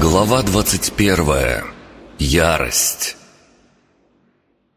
Глава 21. Ярость.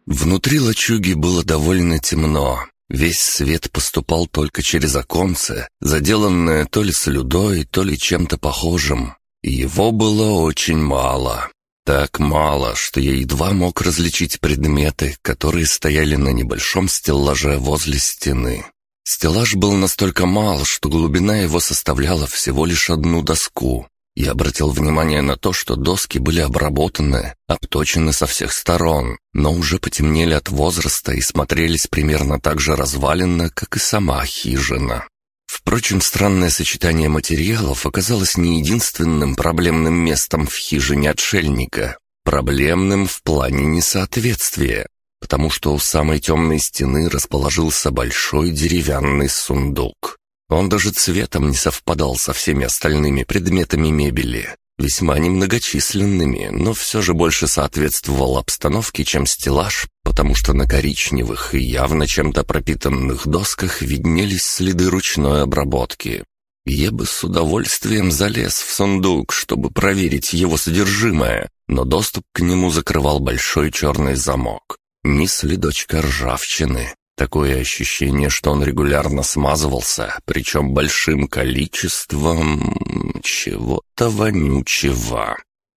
Внутри лачуги было довольно темно. Весь свет поступал только через оконце, заделанное то ли слюдой, то ли чем-то похожим. Его было очень мало. Так мало, что я едва мог различить предметы, которые стояли на небольшом стеллаже возле стены. Стеллаж был настолько мал, что глубина его составляла всего лишь одну доску, я обратил внимание на то, что доски были обработаны, обточены со всех сторон, но уже потемнели от возраста и смотрелись примерно так же разваленно, как и сама хижина. Впрочем, странное сочетание материалов оказалось не единственным проблемным местом в хижине отшельника. Проблемным в плане несоответствия, потому что у самой темной стены расположился большой деревянный сундук. Он даже цветом не совпадал со всеми остальными предметами мебели, весьма немногочисленными, но все же больше соответствовал обстановке, чем стеллаж, потому что на коричневых и явно чем-то пропитанных досках виднелись следы ручной обработки. Я бы с удовольствием залез в сундук, чтобы проверить его содержимое, но доступ к нему закрывал большой черный замок. Ни следочка ржавчины, Такое ощущение, что он регулярно смазывался, причем большим количеством чего-то вонючего.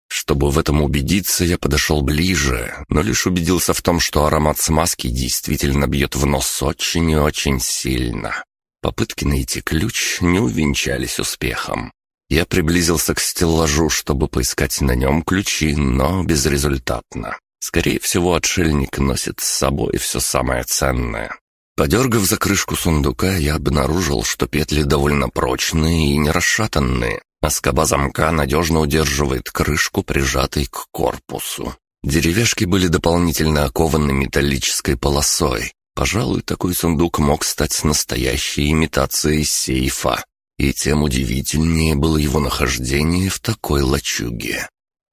Чтобы в этом убедиться, я подошел ближе, но лишь убедился в том, что аромат смазки действительно бьет в нос очень и очень сильно. Попытки найти ключ не увенчались успехом. Я приблизился к стеллажу, чтобы поискать на нем ключи, но безрезультатно. Скорее всего, отшельник носит с собой все самое ценное. Подергав за крышку сундука, я обнаружил, что петли довольно прочные и не расшатанные, а скоба замка надежно удерживает крышку, прижатой к корпусу. Деревяшки были дополнительно окованы металлической полосой. Пожалуй, такой сундук мог стать настоящей имитацией сейфа. И тем удивительнее было его нахождение в такой лачуге.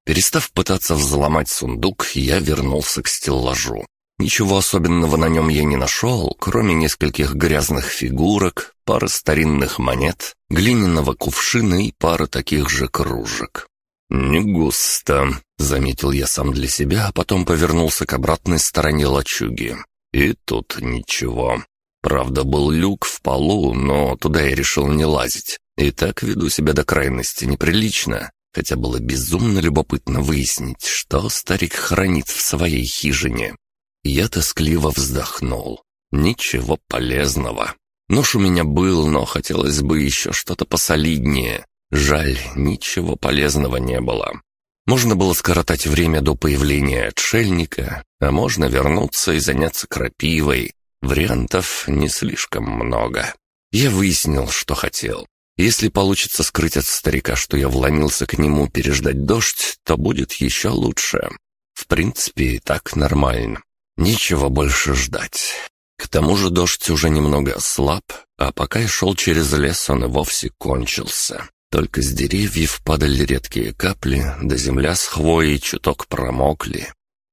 Перестав пытаться взломать сундук, я вернулся к стеллажу. Ничего особенного на нем я не нашел, кроме нескольких грязных фигурок, пары старинных монет, глиняного кувшина и пары таких же кружек. «Не густо», — заметил я сам для себя, а потом повернулся к обратной стороне лачуги. И тут ничего. Правда, был люк в полу, но туда я решил не лазить. И так веду себя до крайности неприлично хотя было безумно любопытно выяснить, что старик хранит в своей хижине. Я тоскливо вздохнул. Ничего полезного. Нож у меня был, но хотелось бы еще что-то посолиднее. Жаль, ничего полезного не было. Можно было скоротать время до появления отшельника, а можно вернуться и заняться крапивой. Вариантов не слишком много. Я выяснил, что хотел. Если получится скрыть от старика, что я вломился к нему переждать дождь, то будет еще лучше. В принципе, и так нормально. Нечего больше ждать. К тому же дождь уже немного ослаб, а пока я шел через лес, он и вовсе кончился. Только с деревьев падали редкие капли, да земля с хвоей чуток промокли.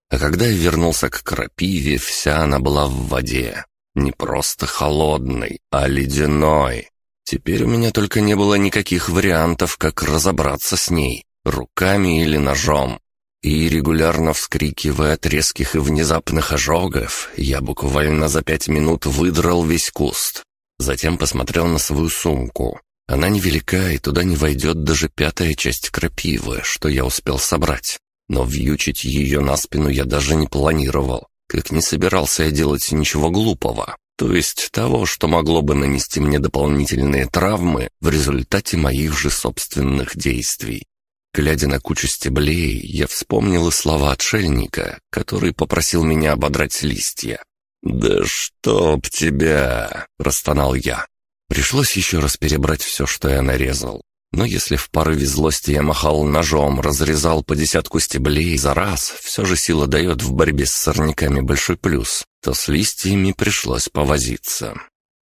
А когда я вернулся к крапиве, вся она была в воде. Не просто холодной, а ледяной. Теперь у меня только не было никаких вариантов, как разобраться с ней, руками или ножом. И регулярно вскрикивая от резких и внезапных ожогов, я буквально за пять минут выдрал весь куст. Затем посмотрел на свою сумку. Она невелика, и туда не войдет даже пятая часть крапивы, что я успел собрать. Но вьючить ее на спину я даже не планировал, как не собирался я делать ничего глупого то есть того, что могло бы нанести мне дополнительные травмы в результате моих же собственных действий. Глядя на кучу стеблей, я вспомнил и слова отшельника, который попросил меня ободрать листья. «Да чтоб тебя!» — простонал я. Пришлось еще раз перебрать все, что я нарезал. Но если в порыве злости я махал ножом, разрезал по десятку стеблей за раз, все же сила дает в борьбе с сорняками большой плюс, то с листьями пришлось повозиться.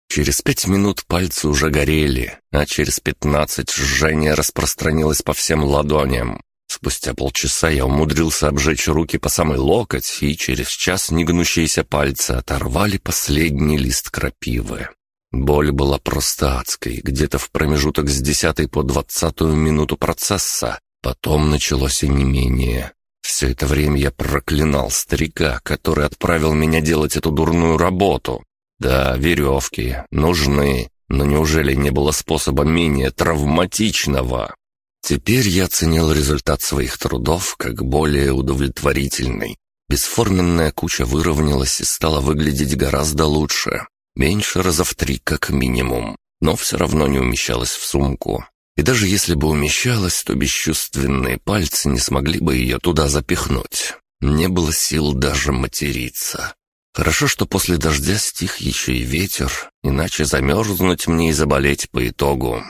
Через пять минут пальцы уже горели, а через пятнадцать жжение распространилось по всем ладоням. Спустя полчаса я умудрился обжечь руки по самый локоть, и через час негнущиеся пальцы оторвали последний лист крапивы. Боль была просто адской, где-то в промежуток с десятой по двадцатую минуту процесса. Потом началось онемение. Все это время я проклинал старика, который отправил меня делать эту дурную работу. Да, веревки нужны, но неужели не было способа менее травматичного? Теперь я ценил результат своих трудов как более удовлетворительный. Бесформенная куча выровнялась и стала выглядеть гораздо лучше. Меньше раза в три как минимум, но все равно не умещалась в сумку. И даже если бы умещалась, то бесчувственные пальцы не смогли бы ее туда запихнуть. Не было сил даже материться. Хорошо, что после дождя стих еще и ветер, иначе замерзнуть мне и заболеть по итогу.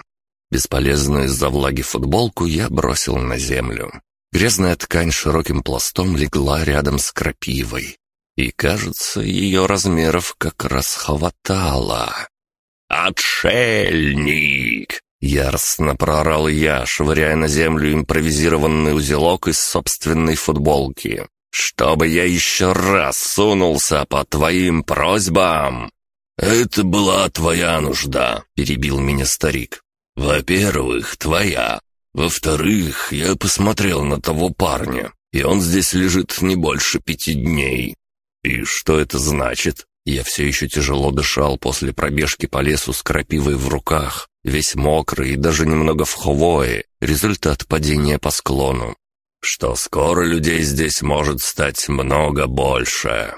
Бесполезную из-за влаги футболку я бросил на землю. Грязная ткань широким пластом легла рядом с крапивой. И, кажется, ее размеров как раз хватало. «Отшельник!» Яростно проорал я, швыряя на землю импровизированный узелок из собственной футболки. «Чтобы я еще раз сунулся по твоим просьбам!» «Это была твоя нужда», — перебил меня старик. «Во-первых, твоя. Во-вторых, я посмотрел на того парня, и он здесь лежит не больше пяти дней». «И что это значит?» Я все еще тяжело дышал после пробежки по лесу с крапивой в руках, весь мокрый и даже немного в хвое, результат падения по склону. Что скоро людей здесь может стать много больше.